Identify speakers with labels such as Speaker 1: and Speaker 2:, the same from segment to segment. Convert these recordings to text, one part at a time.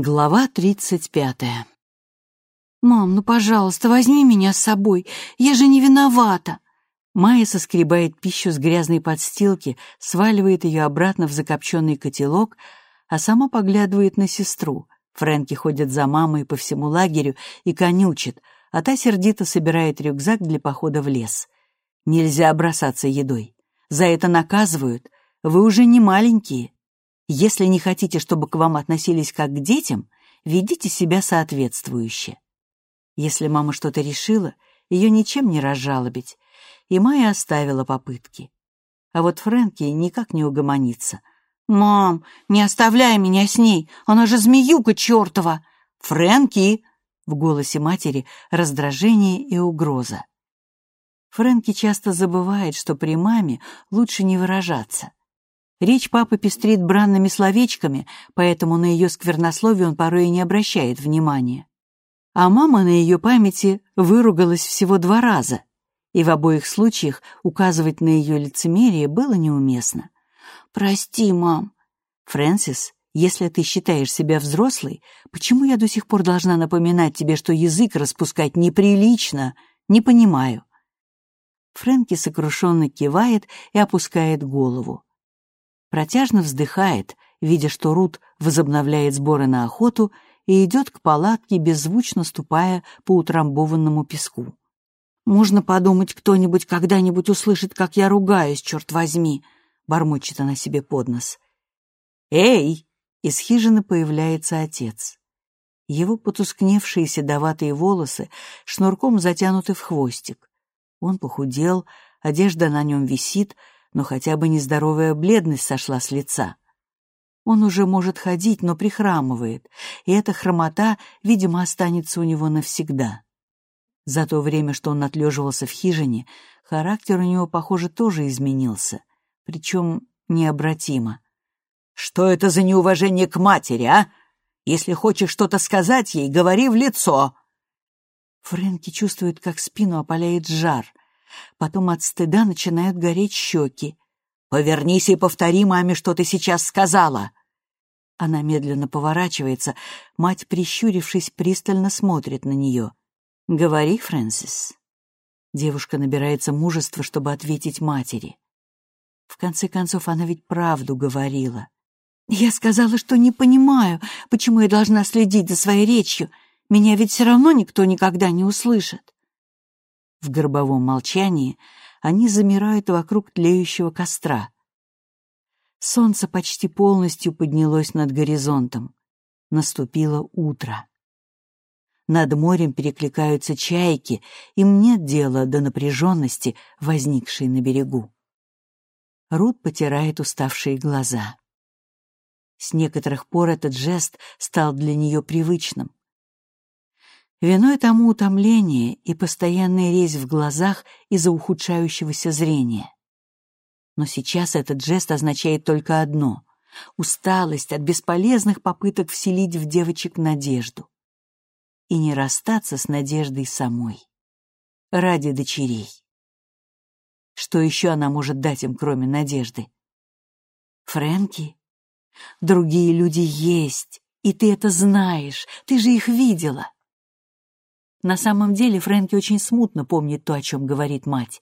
Speaker 1: Глава тридцать пятая.
Speaker 2: «Мам, ну, пожалуйста, возьми меня с собой. Я же не виновата!»
Speaker 1: Майя соскребает пищу с грязной подстилки, сваливает ее обратно в закопченный котелок, а сама поглядывает на сестру. Фрэнки ходит за мамой по всему лагерю и конючит, а та сердито собирает рюкзак для похода в лес. Нельзя бросаться едой. За это наказывают. Вы уже не маленькие. Если не хотите, чтобы к вам относились как к детям, ведите себя соответствующе. Если мама что-то решила, ее ничем не разжалобить, и Майя оставила попытки. А вот Фрэнки никак не угомонится.
Speaker 2: «Мам, не оставляй меня с ней, она же змеюка чертова!»
Speaker 1: «Фрэнки!» — в голосе матери раздражение и угроза. Фрэнки часто забывает, что при маме лучше не выражаться. Речь папы пестрит бранными словечками, поэтому на ее сквернословие он порой и не обращает внимания. А мама на ее памяти выругалась всего два раза, и в обоих случаях указывать на ее лицемерие было неуместно.
Speaker 2: «Прости, мам».
Speaker 1: «Фрэнсис, если ты считаешь себя взрослой, почему я до сих пор должна напоминать тебе, что язык распускать неприлично? Не понимаю». Фрэнки сокрушенно кивает и опускает голову протяжно вздыхает, видя, что Рут возобновляет сборы на охоту и идет к палатке, беззвучно ступая по утрамбованному песку.
Speaker 2: «Можно подумать, кто-нибудь когда-нибудь услышит, как я ругаюсь, черт возьми!» — бормочет она себе под нос.
Speaker 1: «Эй!» — из хижины появляется отец. Его потускневшие седоватые волосы шнурком затянуты в хвостик. Он похудел, одежда на нем висит, но хотя бы нездоровая бледность сошла с лица. Он уже может ходить, но прихрамывает, и эта хромота, видимо, останется у него навсегда. За то время, что он отлеживался в хижине, характер у него, похоже, тоже изменился, причем необратимо. «Что это за неуважение к матери, а? Если хочешь что-то сказать ей, говори в лицо!» Фрэнки чувствует, как спину опаляет жар. Потом от стыда начинают гореть щеки. «Повернись и повтори маме, что ты сейчас сказала!» Она медленно поворачивается, мать, прищурившись, пристально смотрит на нее. «Говори, Фрэнсис». Девушка набирается мужества, чтобы ответить матери. В конце концов, она ведь правду говорила.
Speaker 2: «Я сказала, что не понимаю, почему я должна следить за своей речью. Меня ведь все равно никто никогда не услышит».
Speaker 1: В гробовом молчании они замирают вокруг тлеющего костра. Солнце почти полностью поднялось над горизонтом. Наступило утро. Над морем перекликаются чайки, им нет дела до напряженности, возникшей на берегу. Рут потирает уставшие глаза. С некоторых пор этот жест стал для нее привычным. Виной тому утомление и постоянная резь в глазах из-за ухудшающегося зрения. Но сейчас этот жест означает только одно — усталость от бесполезных попыток вселить в девочек надежду. И не расстаться с надеждой самой. Ради дочерей. Что еще она может дать им, кроме надежды? Фрэнки? Другие люди есть, и ты это знаешь, ты же их видела. На самом деле Фрэнки очень смутно помнит то, о чем говорит мать.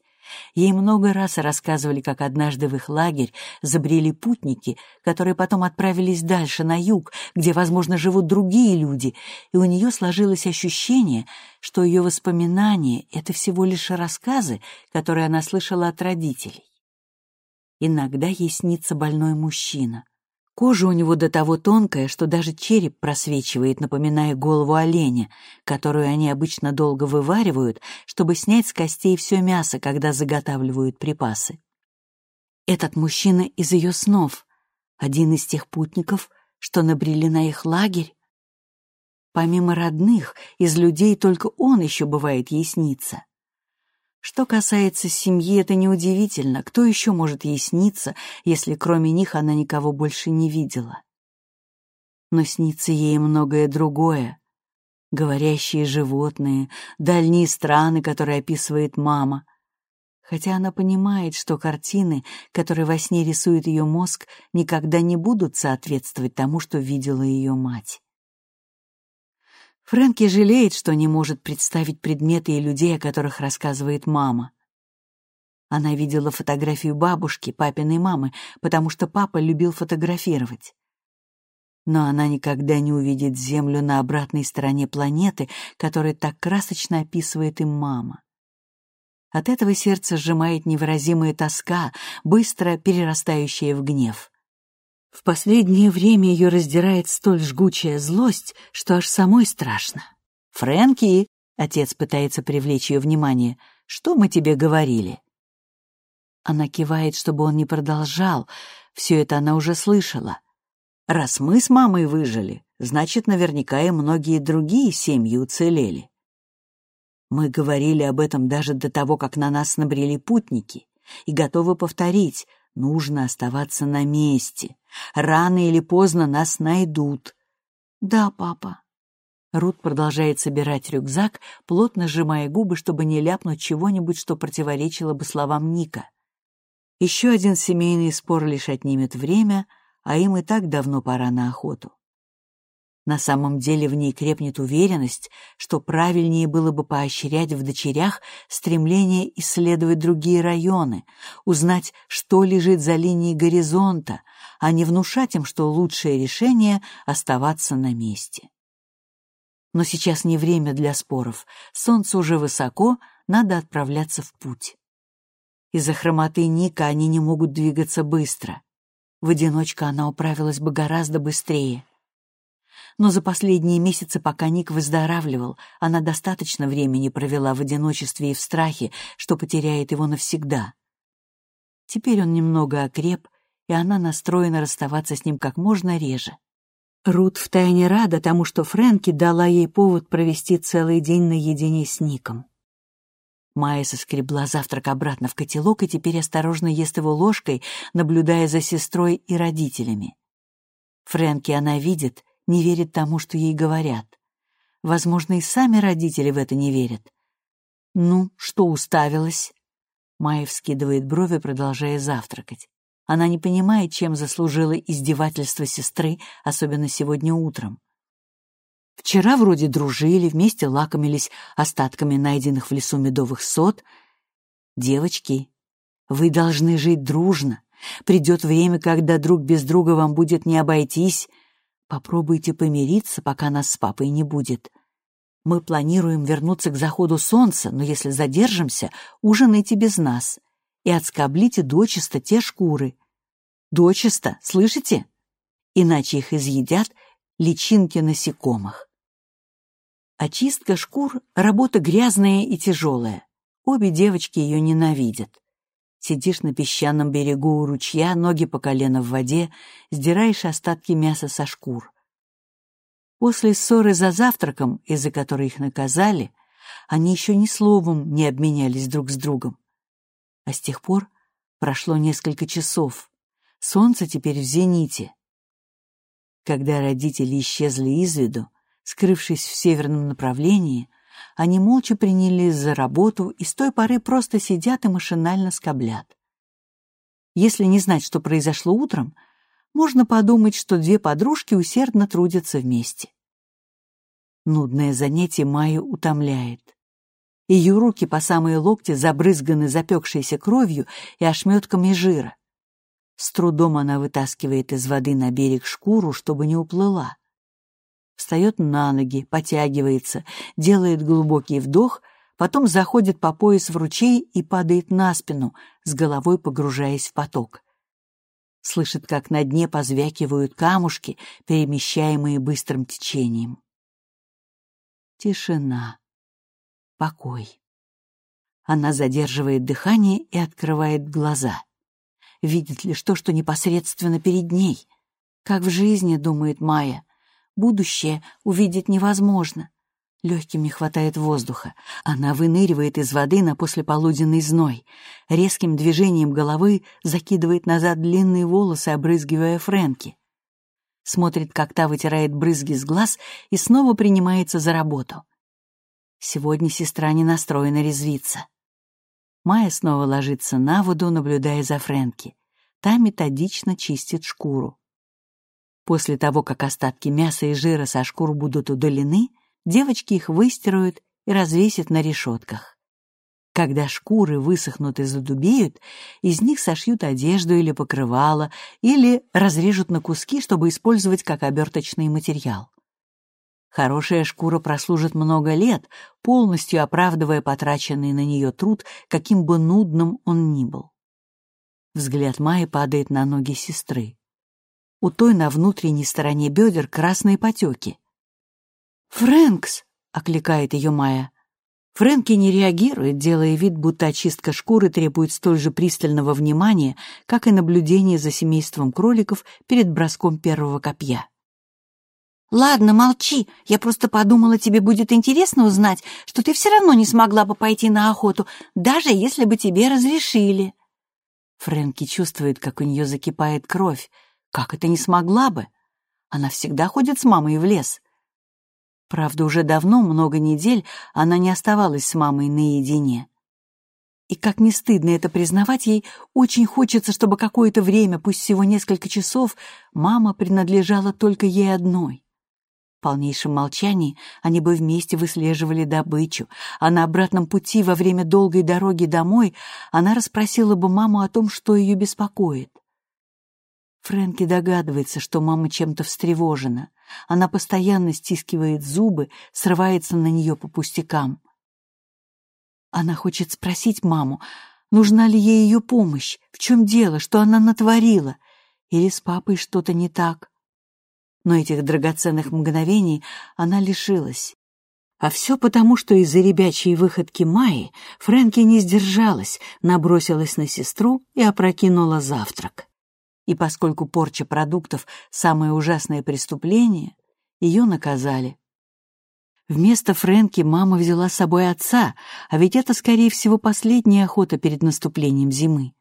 Speaker 1: Ей много раз рассказывали, как однажды в их лагерь забрели путники, которые потом отправились дальше, на юг, где, возможно, живут другие люди, и у нее сложилось ощущение, что ее воспоминания — это всего лишь рассказы, которые она слышала от родителей. Иногда ей снится больной мужчина — Кожа у него до того тонкая, что даже череп просвечивает, напоминая голову оленя, которую они обычно долго вываривают, чтобы снять с костей все мясо, когда заготавливают припасы. Этот мужчина из ее снов, один из тех путников, что набрели на их лагерь. Помимо родных, из людей только он еще бывает снится. Что касается семьи, это неудивительно. Кто еще может ей сниться, если кроме них она никого больше не видела? Но снится ей многое другое. Говорящие животные, дальние страны, которые описывает мама. Хотя она понимает, что картины, которые во сне рисует ее мозг, никогда не будут соответствовать тому, что видела ее мать. Фрэнки жалеет, что не может представить предметы и людей, о которых рассказывает мама. Она видела фотографию бабушки, папиной мамы, потому что папа любил фотографировать. Но она никогда не увидит Землю на обратной стороне планеты, которую так красочно описывает им мама. От этого сердце сжимает невыразимая тоска, быстро перерастающая в гнев. В последнее время ее раздирает столь жгучая злость, что аж самой страшно. «Фрэнки!» — отец пытается привлечь ее внимание. «Что мы тебе говорили?» Она кивает, чтобы он не продолжал. Все это она уже слышала. Раз мы с мамой выжили, значит, наверняка и многие другие семьи уцелели. Мы говорили об этом даже до того, как на нас набрели путники, и готовы повторить, нужно оставаться на месте. Рано или поздно нас найдут.
Speaker 2: Да, папа.
Speaker 1: Рут продолжает собирать рюкзак, плотно сжимая губы, чтобы не ляпнуть чего-нибудь, что противоречило бы словам Ника. Еще один семейный спор лишь отнимет время, а им и так давно пора на охоту. На самом деле в ней крепнет уверенность, что правильнее было бы поощрять в дочерях стремление исследовать другие районы, узнать, что лежит за линией горизонта, а не внушать им, что лучшее решение — оставаться на месте. Но сейчас не время для споров, солнце уже высоко, надо отправляться в путь. Из-за хромоты Ника они не могут двигаться быстро. В одиночку она управилась бы гораздо быстрее. Но за последние месяцы, пока Ник выздоравливал, она достаточно времени провела в одиночестве и в страхе, что потеряет его навсегда. Теперь он немного окреп, и она настроена расставаться с ним как можно реже. Рут втайне рада тому, что Фрэнки дала ей повод провести целый день наедине с Ником. Майя соскребла завтрак обратно в котелок и теперь осторожно ест его ложкой, наблюдая за сестрой и родителями. Фрэнки она видит, не верит тому, что ей говорят. Возможно, и сами родители в это не верят. «Ну, что уставилась?» Майя вскидывает брови, продолжая завтракать. Она не понимает, чем заслужила издевательство сестры, особенно сегодня утром. Вчера вроде дружили, вместе лакомились остатками найденных в лесу медовых сот. Девочки, вы должны жить дружно. Придет время, когда друг без друга вам будет не обойтись. Попробуйте помириться, пока нас с папой не будет. Мы планируем вернуться к заходу солнца, но если задержимся, ужинайте без нас и отскоблите дочисто те шкуры. Дочисто, слышите? Иначе их изъедят личинки насекомых. Очистка шкур — работа грязная и тяжелая. Обе девочки ее ненавидят. Сидишь на песчаном берегу у ручья, ноги по колено в воде, сдираешь остатки мяса со шкур. После ссоры за завтраком, из-за которой их наказали, они еще ни словом не обменялись друг с другом. А с тех пор прошло несколько часов. Солнце теперь в зените. Когда родители исчезли из виду, Скрывшись в северном направлении, они молча принялись за работу и с той поры просто сидят и машинально скоблят. Если не знать, что произошло утром, можно подумать, что две подружки усердно трудятся вместе. Нудное занятие Майю утомляет. Ее руки по самые локти забрызганы запекшейся кровью и ошметками жира. С трудом она вытаскивает из воды на берег шкуру, чтобы не уплыла встает на ноги, потягивается, делает глубокий вдох, потом заходит по пояс в ручей и падает на спину, с головой погружаясь в поток. Слышит, как на дне позвякивают камушки, перемещаемые быстрым течением. Тишина. Покой. Она задерживает дыхание и открывает глаза. Видит ли что, что непосредственно перед ней? Как в жизни, думает Майя, Будущее увидеть невозможно. Легким не хватает воздуха. Она выныривает из воды на послеполуденный зной. Резким движением головы закидывает назад длинные волосы, обрызгивая Фрэнки. Смотрит, как та вытирает брызги с глаз и снова принимается за работу. Сегодня сестра не настроена резвиться. Майя снова ложится на воду, наблюдая за Фрэнки. Та методично чистит шкуру. После того, как остатки мяса и жира со шкур будут удалены, девочки их выстирают и развесят на решетках. Когда шкуры высохнут и задубеют, из них сошьют одежду или покрывало, или разрежут на куски, чтобы использовать как оберточный материал. Хорошая шкура прослужит много лет, полностью оправдывая потраченный на нее труд, каким бы нудным он ни был. Взгляд Майи падает на ноги сестры. У той на внутренней стороне бедер красные потеки.
Speaker 2: «Фрэнкс!»
Speaker 1: — окликает ее Майя. Фрэнки не реагирует, делая вид, будто очистка шкуры требует столь же пристального внимания, как и наблюдение за семейством кроликов перед броском первого копья.
Speaker 2: «Ладно, молчи. Я просто подумала, тебе будет интересно узнать, что ты все равно не смогла бы пойти на охоту, даже если бы тебе разрешили».
Speaker 1: Фрэнки чувствует, как у нее закипает кровь. Как это не смогла бы? Она всегда ходит с мамой в лес. Правда, уже давно, много недель, она не оставалась с мамой наедине. И как не стыдно это признавать, ей очень хочется, чтобы какое-то время, пусть всего несколько часов, мама принадлежала только ей одной. В полнейшем молчании они бы вместе выслеживали добычу, а на обратном пути во время долгой дороги домой она расспросила бы маму о том, что ее беспокоит. Фрэнки догадывается, что мама чем-то встревожена. Она постоянно стискивает зубы, срывается на нее по пустякам. Она хочет спросить маму, нужна ли ей ее помощь, в чем дело, что она натворила, или с папой что-то не так но этих драгоценных мгновений она лишилась. А все потому, что из-за ребячьей выходки Майи Фрэнки не сдержалась, набросилась на сестру и опрокинула завтрак. И поскольку порча продуктов — самое ужасное преступление, ее наказали. Вместо Фрэнки мама взяла с собой отца, а ведь это, скорее всего, последняя охота перед наступлением зимы.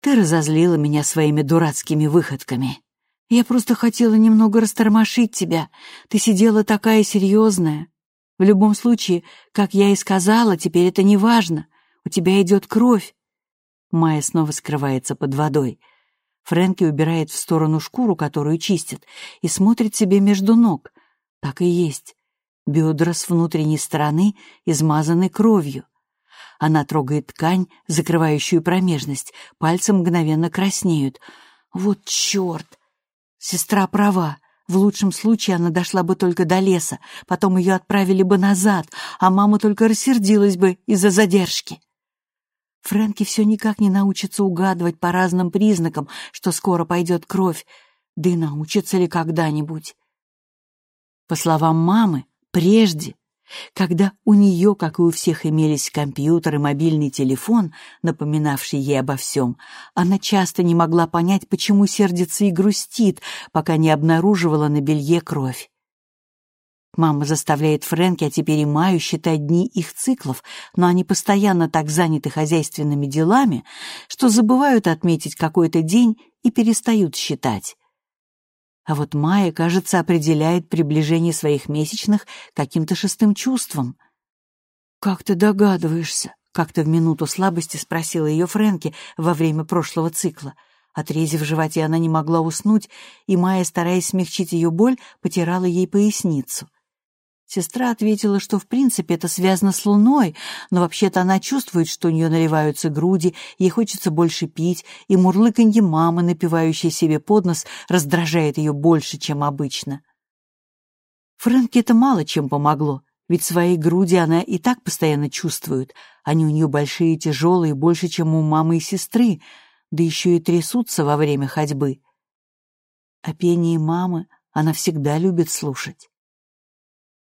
Speaker 1: «Ты разозлила меня своими дурацкими выходками», я просто хотела немного растормошить тебя. Ты сидела такая серьезная. В любом случае, как я и сказала, теперь это не важно. У тебя идет кровь. Майя снова скрывается под водой. Фрэнки убирает в сторону шкуру, которую чистит, и смотрит себе между ног. Так и есть. Бедра с внутренней стороны измазаны кровью. Она трогает ткань, закрывающую промежность. Пальцы мгновенно краснеют. Вот черт! Сестра права. В лучшем случае она дошла бы только до леса, потом ее отправили бы назад, а мама только рассердилась бы из-за задержки. Фрэнки все никак не научится угадывать по разным признакам, что скоро пойдет кровь, да и научится ли когда-нибудь. По словам мамы, прежде когда у нее, как и у всех, имелись компьютер и мобильный телефон, напоминавший ей обо всем, она часто не могла понять, почему сердится и грустит, пока не обнаруживала на белье кровь. Мама заставляет Фрэнки, а теперь и Маю, считать дни их циклов, но они постоянно так заняты хозяйственными делами, что забывают отметить какой-то день и перестают считать. А вот Майя, кажется, определяет приближение своих месячных каким-то шестым чувством. «Как ты догадываешься?» — как-то в минуту слабости спросила ее Фрэнки во время прошлого цикла. Отрезив в животе, она не могла уснуть, и Майя, стараясь смягчить ее боль, потирала ей поясницу. Сестра ответила, что в принципе это связано с Луной, но вообще-то она чувствует, что у нее наливаются груди, ей хочется больше пить, и мурлыканье мамы, напивающей себе под нос, раздражает ее больше, чем обычно. Фрэнке это мало чем помогло, ведь свои груди она и так постоянно чувствует. Они у нее большие и тяжелые, больше, чем у мамы и сестры, да еще и трясутся во время ходьбы. А пение мамы она всегда любит слушать.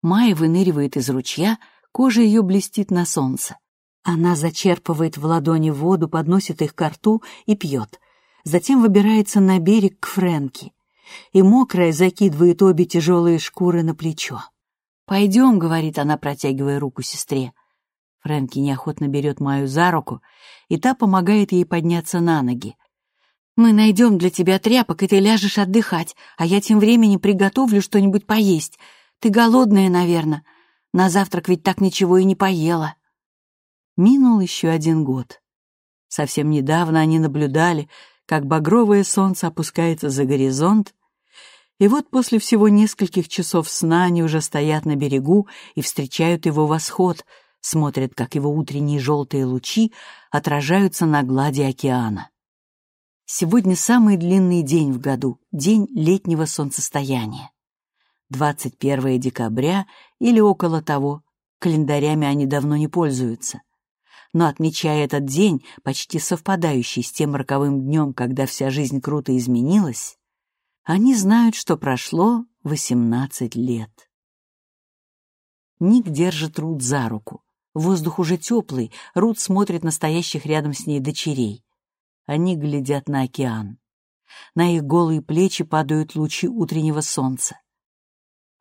Speaker 1: Майя выныривает из ручья, кожа ее блестит на солнце. Она зачерпывает в ладони воду, подносит их к рту и пьет. Затем выбирается на берег к Фрэнки. И мокрая закидывает обе тяжелые шкуры на плечо. «Пойдем», — говорит она, протягивая руку сестре. Фрэнки неохотно берет Майю за руку, и та помогает ей подняться на ноги. «Мы найдем для тебя тряпок, и ты ляжешь отдыхать, а я тем временем приготовлю что-нибудь поесть. Ты голодная, наверное. На завтрак ведь так ничего и не поела. Минул еще один год. Совсем недавно они наблюдали, как багровое солнце опускается за горизонт, И вот после всего нескольких часов сна они уже стоят на берегу и встречают его восход, смотрят, как его утренние желтые лучи отражаются на глади океана. Сегодня самый длинный день в году, день летнего солнцестояния. 21 декабря или около того, календарями они давно не пользуются. Но отмечая этот день, почти совпадающий с тем роковым днем, когда вся жизнь круто изменилась, они знают, что прошло 18 лет. Ник держит Рут за руку. Воздух уже теплый, Рут смотрит на стоящих рядом с ней дочерей. Они глядят на океан. На их голые плечи падают лучи утреннего солнца.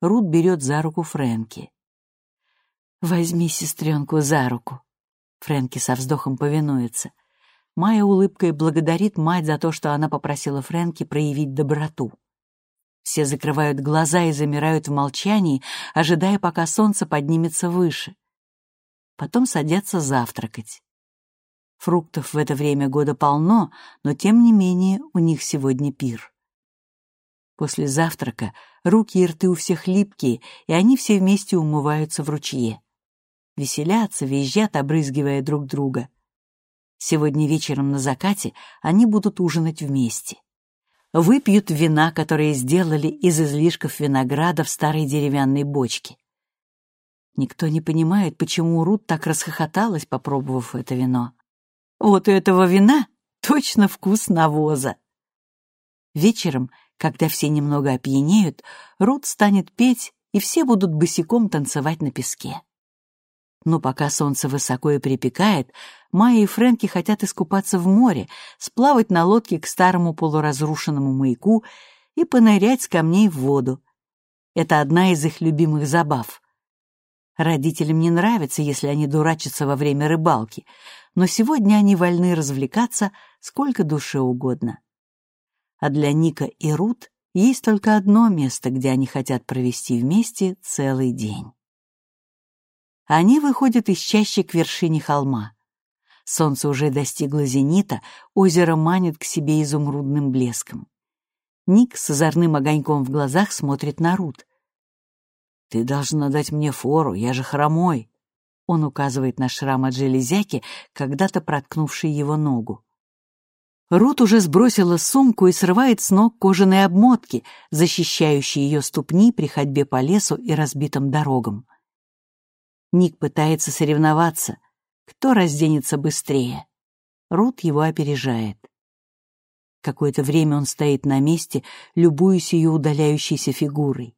Speaker 1: Рут берет за руку Фрэнки. «Возьми сестренку за руку». Фрэнки со вздохом повинуется. Майя улыбкой благодарит мать за то, что она попросила Фрэнки проявить доброту. Все закрывают глаза и замирают в молчании, ожидая, пока солнце поднимется выше. Потом садятся завтракать. Фруктов в это время года полно, но тем не менее у них сегодня пир. После завтрака руки и рты у всех липкие, и они все вместе умываются в ручье. Веселятся, визжат, обрызгивая друг друга. Сегодня вечером на закате они будут ужинать вместе. Выпьют вина, которые сделали из излишков винограда в старой деревянной бочке. Никто не понимает, почему Рут так расхохоталась, попробовав это вино. Вот у этого вина точно вкус навоза. Вечером, когда все немного опьянеют, Рут станет петь, и все будут босиком танцевать на песке. Но пока солнце высоко и припекает, Майя и Фрэнки хотят искупаться в море, сплавать на лодке к старому полуразрушенному маяку и понырять с камней в воду. Это одна из их любимых забав. Родителям не нравится, если они дурачатся во время рыбалки, но сегодня они вольны развлекаться сколько душе угодно. А для Ника и Рут есть только одно место, где они хотят провести вместе целый день. Они выходят из чащи к вершине холма. Солнце уже достигло зенита, озеро манит к себе изумрудным блеском. Ник с озорным огоньком в глазах смотрит на Рут. «Ты должна дать мне фору, я же хромой», он указывает на шрам от железяки, когда-то проткнувший его ногу. Рут уже сбросила сумку и срывает с ног кожаные обмотки, защищающие ее ступни при ходьбе по лесу и разбитым дорогам. Ник пытается соревноваться, кто разденется быстрее. Рут его опережает. Какое-то время он стоит на месте, любуясь ее удаляющейся фигурой.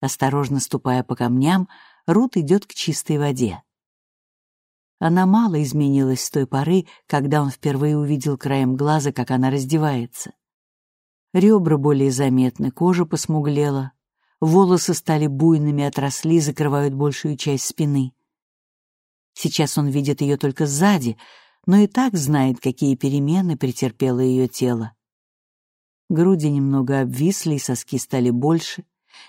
Speaker 1: Осторожно ступая по камням, Рут идет к чистой воде. Она мало изменилась с той поры, когда он впервые увидел краем глаза, как она раздевается. Ребра более заметны, кожа посмуглела, волосы стали буйными, отросли, закрывают большую часть спины. Сейчас он видит ее только сзади, но и так знает, какие перемены претерпело ее тело. Груди немного обвисли, и соски стали больше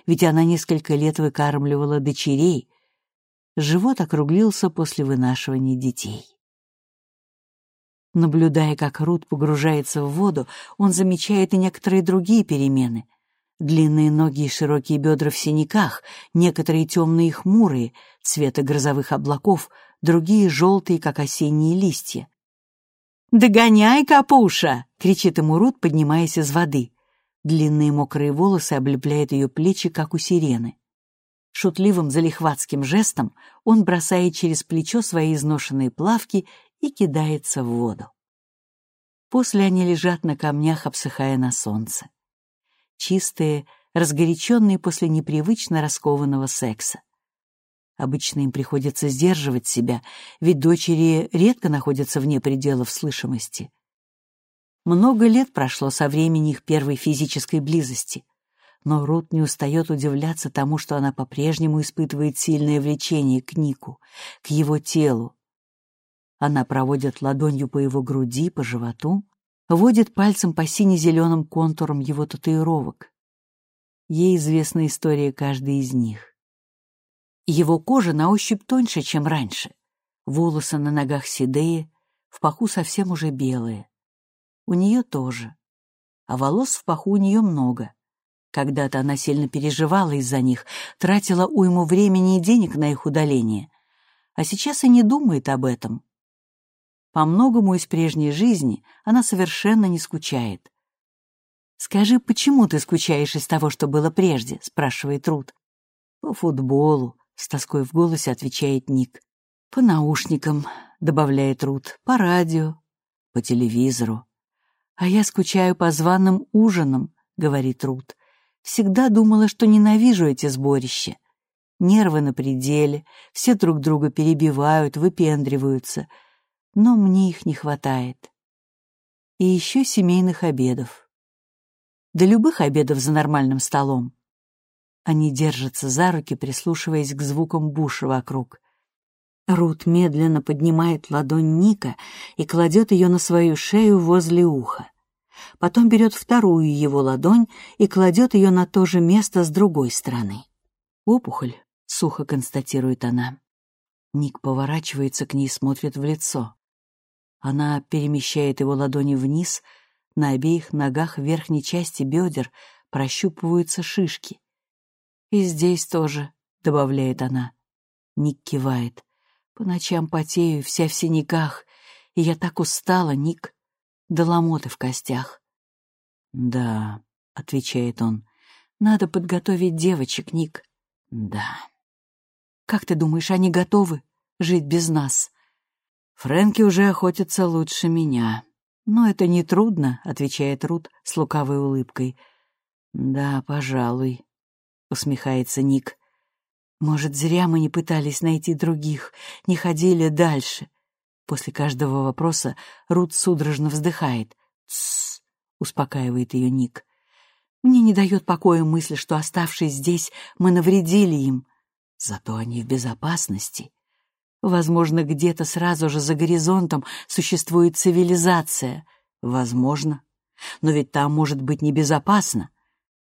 Speaker 1: ведь она несколько лет выкармливала дочерей. Живот округлился после вынашивания детей. Наблюдая, как Рут погружается в воду, он замечает и некоторые другие перемены. Длинные ноги и широкие бедра в синяках, некоторые темные и хмурые, цвета грозовых облаков, другие желтые, как осенние листья. «Догоняй, капуша!» — кричит ему Рут, поднимаясь из воды. Длинные мокрые волосы облепляют ее плечи, как у сирены. Шутливым залихватским жестом он бросает через плечо свои изношенные плавки и кидается в воду. После они лежат на камнях, обсыхая на солнце. Чистые, разгоряченные после непривычно раскованного секса. Обычно им приходится сдерживать себя, ведь дочери редко находятся вне пределов слышимости. Много лет прошло со времени их первой физической близости, но Рут не устает удивляться тому, что она по-прежнему испытывает сильное влечение к Нику, к его телу. Она проводит ладонью по его груди, по животу, водит пальцем по сине-зеленым контурам его татуировок. Ей известна история каждой из них. Его кожа на ощупь тоньше, чем раньше. Волосы на ногах седые, в паху совсем уже белые. У нее тоже. А волос в паху у нее много. Когда-то она сильно переживала из-за них, тратила уйму времени и денег на их удаление. А сейчас и не думает об этом. По многому из прежней жизни она совершенно не скучает. «Скажи, почему ты скучаешь из того, что было прежде?» — спрашивает Рут. «По футболу», — с тоской в голосе отвечает Ник. «По наушникам», — добавляет Рут, — «по радио, по телевизору». «А я скучаю по званым ужинам», — говорит Рут. «Всегда думала, что ненавижу эти сборища. Нервы на пределе, все друг друга перебивают, выпендриваются. Но мне их не хватает. И еще семейных обедов. До любых обедов за нормальным столом. Они держатся за руки, прислушиваясь к звукам буша вокруг. Рут медленно поднимает ладонь Ника и кладет ее на свою шею возле уха. Потом берет вторую его ладонь и кладет ее на то же место с другой стороны. «Опухоль», — сухо констатирует она. Ник поворачивается к ней смотрит в лицо. Она перемещает его ладони вниз, на обеих ногах верхней части бедер прощупываются шишки. «И здесь тоже», — добавляет она. Ник кивает. По ночам потею, вся в синяках, и я так устала, Ник, до ломоты в костях. «Да», — отвечает он, — «надо подготовить девочек, Ник». «Да». «Как ты думаешь, они готовы жить без нас?» «Фрэнки уже охотится лучше меня». «Но это не трудно», — отвечает Рут с лукавой улыбкой. «Да, пожалуй», — усмехается Ник. Может, зря мы не пытались найти других, не ходили дальше. После каждого вопроса Рут судорожно вздыхает. «Тссс», — успокаивает ее Ник. «Мне не дает покоя мысль, что, оставшись здесь, мы навредили им. Зато они в безопасности. Возможно, где-то сразу же за горизонтом существует цивилизация. Возможно. Но ведь там может быть небезопасно.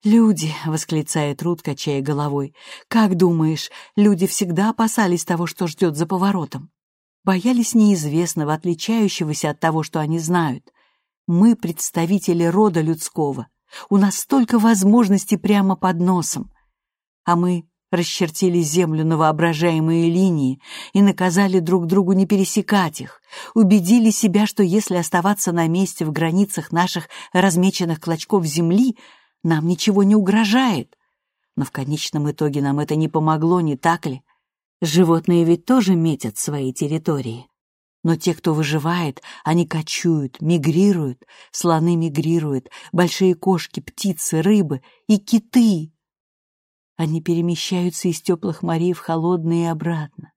Speaker 1: «Люди!» — восклицает Рут, качая головой. «Как думаешь, люди всегда опасались того, что ждет за поворотом? Боялись неизвестного, отличающегося от того, что они знают. Мы — представители рода людского. У нас столько возможностей прямо под носом. А мы расчертили землю на воображаемые линии и наказали друг другу не пересекать их, убедили себя, что если оставаться на месте в границах наших размеченных клочков земли — нам ничего не угрожает. Но в конечном итоге нам это не помогло, не так ли? Животные ведь тоже метят свои территории. Но те, кто выживает, они кочуют, мигрируют, слоны мигрируют, большие кошки, птицы, рыбы и киты. Они перемещаются из теплых морей в холодные и обратно.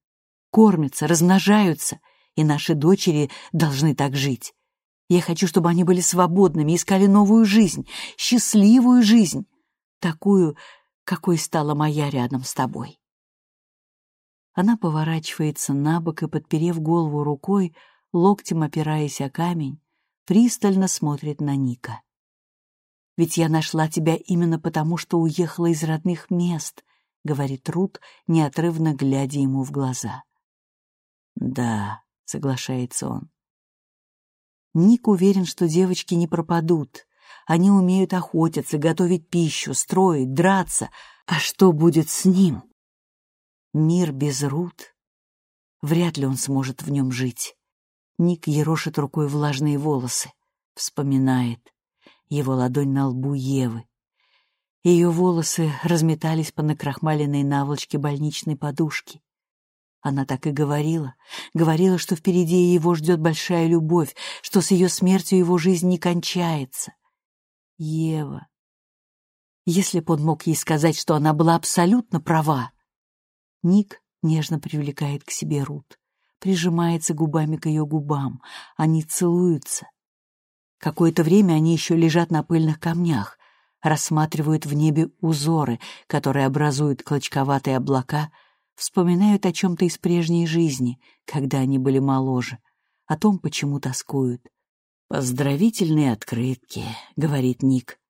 Speaker 1: Кормятся, размножаются, и наши дочери должны так жить. Я хочу, чтобы они были свободными, искали новую жизнь, счастливую жизнь, такую, какой стала моя рядом с тобой. Она поворачивается на бок и, подперев голову рукой, локтем опираясь о камень, пристально смотрит на Ника. «Ведь я нашла тебя именно потому, что уехала из родных мест», — говорит Рут, неотрывно глядя ему в глаза. «Да», — соглашается он, Ник уверен, что девочки не пропадут. Они умеют охотиться, готовить пищу, строить, драться. А что будет с ним? Мир без Рут? Вряд ли он сможет в нем жить. Ник ерошит рукой влажные волосы. Вспоминает. Его ладонь на лбу Евы. Ее волосы разметались по накрахмаленной наволочке больничной подушки. Она так и говорила. Говорила, что впереди его ждет большая любовь, что с ее смертью его жизнь не кончается. Ева. Если б он мог ей сказать, что она была абсолютно права. Ник нежно привлекает к себе Рут, прижимается губами к ее губам. Они целуются. Какое-то время они еще лежат на пыльных камнях, рассматривают в небе узоры, которые образуют клочковатые облака — вспоминают о чем-то из прежней жизни, когда они были моложе, о том, почему тоскуют. «Поздравительные открытки», — говорит Ник.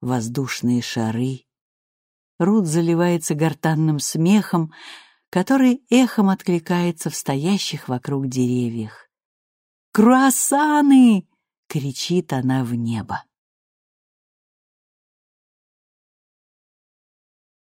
Speaker 1: «Воздушные шары». Рут заливается гортанным смехом, который эхом откликается в стоящих вокруг деревьях. «Круассаны!» — кричит она в небо.